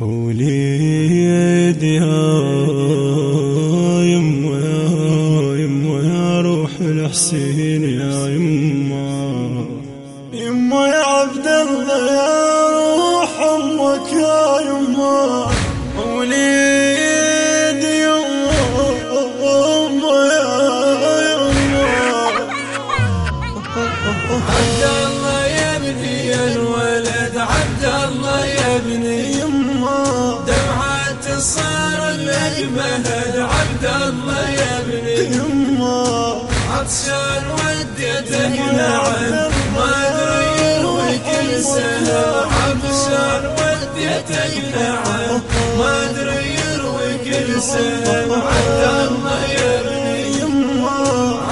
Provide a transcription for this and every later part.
وليد يا يما يما يا روح الحسين. عطشان وديتك نعم ما يروي كل سنة عطشان وديتك نعم ما ادري يروي كل سنة عبد الله يا ابني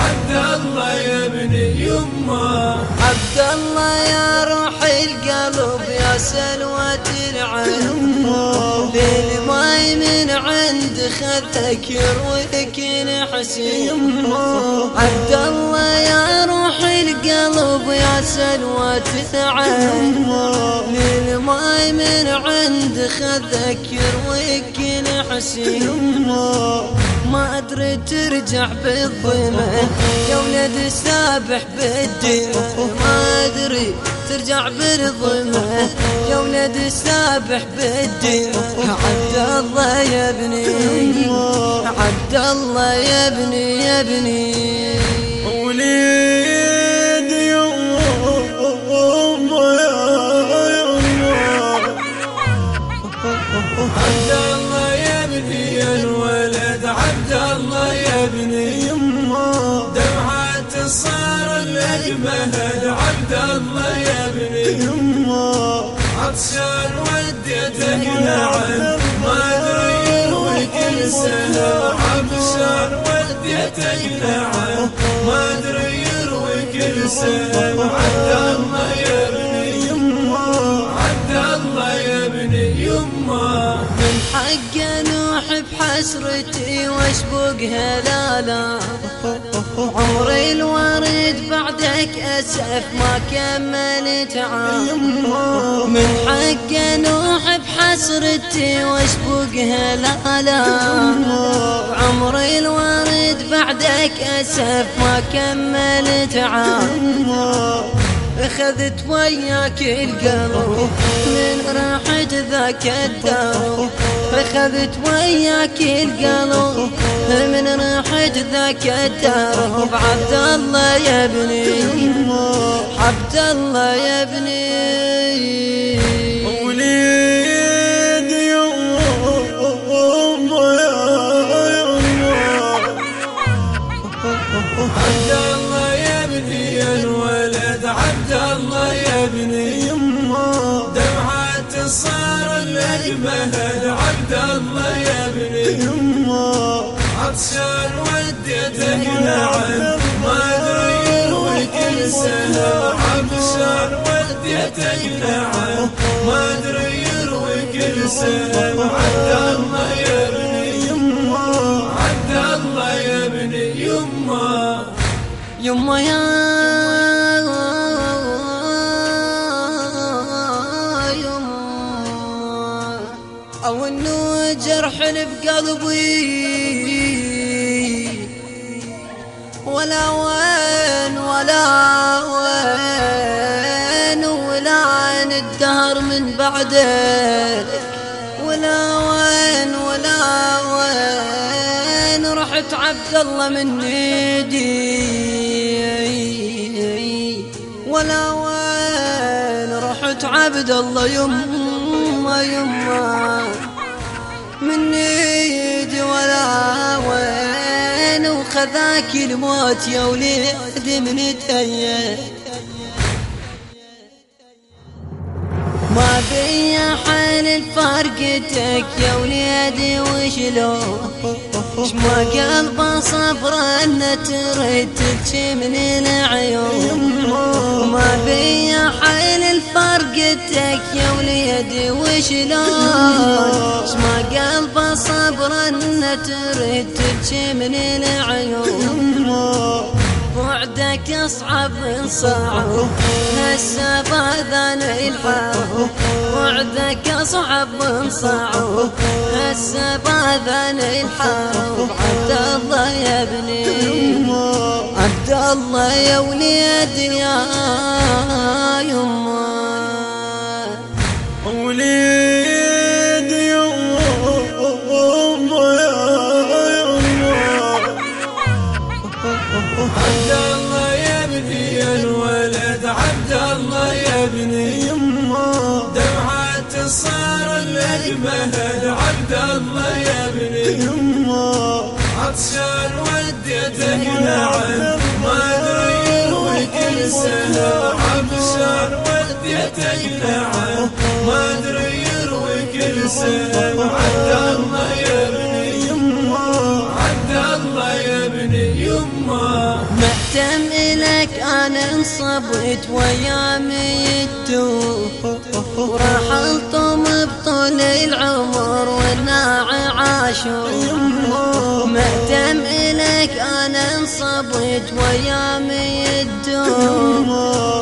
عبد الله يا ابني يما عبد الله يا روح القلب يا سلوة العين بالماي من عند خذك يرويك حسين عبد الله يا روح القلب يا سلوة العين بالماي من عند خذك يرويك حسين ما أدري ترجع بالضمن يا ولد السابح بالدماء ما أدري ترجع بالضمن يا ولد السابح بالدماء عبد الله يا ابني. عبد الله يا ابني يا ابني. وليد يما يا يما عبد الله يا ابني الولد. عبد الله يا ابني. دمعة الصار لك مهد عبد الله يا ابني عطشان وديتك نعم. ما أدري يروي كل سنة. عطشان وديتك نعم. ما أدري يروي كل سنة. عبد الله يا ابني عبد الله يا ابني يما من حق نوح بحسرتي واشبقها لا بعدك أسف ما كملت عام. من حق نوح بحسرتي واشبقها لا عمري الورد بعدك أسف ما كملت عام. أخذت وياك القلب. من راحت ذاك الدار. أخذت وياك القلب. من راحت ذاك الدار عبد الله يا ابني. عبد الله يا ابني. يا عبد الله يا ابني الولد عبد الله يا ابني. مهد عبد الله يا ابني. عطشان وديتك نعم ما ادري يروي كل سنة عطشان وديتك نعم ما ادري يروي كل سنة عبد الله يا ابني عبد الله يا ابني يما يما يا يما. أو إنه جرح بقلبي. ولا وين ولا وين ولا عن الدهر من بعدك. ولا وين ولا وين رحت عبد الله من ايدي ولا وين رحت عبد الله يما يما من وخذاك الموت يا وليد من تيه ما بي حال فرقتك يا وليدي وشلون؟ شما قلبه صبر أن تريد تبكي من العيون. ما بي حال فرقتك يا وليدي وشلون؟ شما قلبه صبر أن تريد تبكي من العيون. بعدك أصعب صعب هسه بأذان الحرب بعدك اصعب من صعب هسه باذان الحرب. عبد الله يا ابني. عبد الله يا وليد يا يما. وليد يما يا يما عبد الله يا ابني الولد عبد الله يا ابني. يما دمعة الصار لك مهد عبد الله يا ابني. يما. عطشان وديتك نعم ما ادري يروي كل سنة. عطشان وديتك نعم ما ادري يروي كل سنة. أنا انصبت ويامي التوه ورحلتم بطول العمر والناعي عاشور مهتم إلك أنا انصبت ويامي الدوم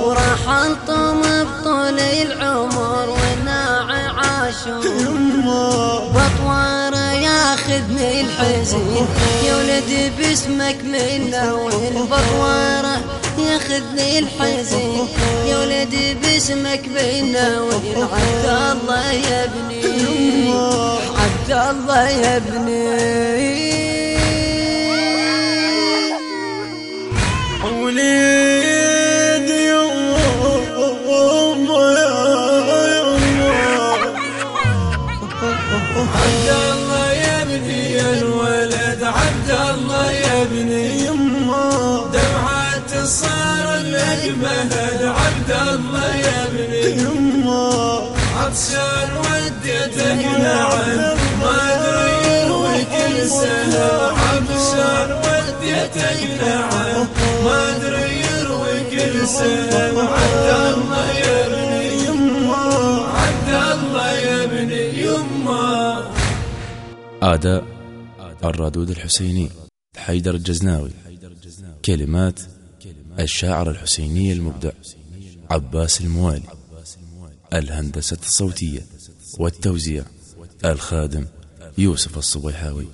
ورحلتم بطول العمر والناعي عاشور بطوارة ياخذني الحزين. يا ولدي باسمك من اول بطوارة ياخذني الحزين يا ولدي باسمك من اول عبد الله يا ابني. عبد الله يا ابني. وليد دمعة الصار لك مهد عبد الله يا ابني. عطشان وديتك نعم ما أدري يروي كل عطشان وديتك نعم ما أدري يروي كل عبد الله يا ابني. يما عبد الله يا ابني. يما. أداء الردود الحسيني حيدر الجزناوي. كلمات الشاعر الحسيني المبدع عباس الموالي الهندسة الصوتية والتوزيع الخادم يوسف الصبيحاوي.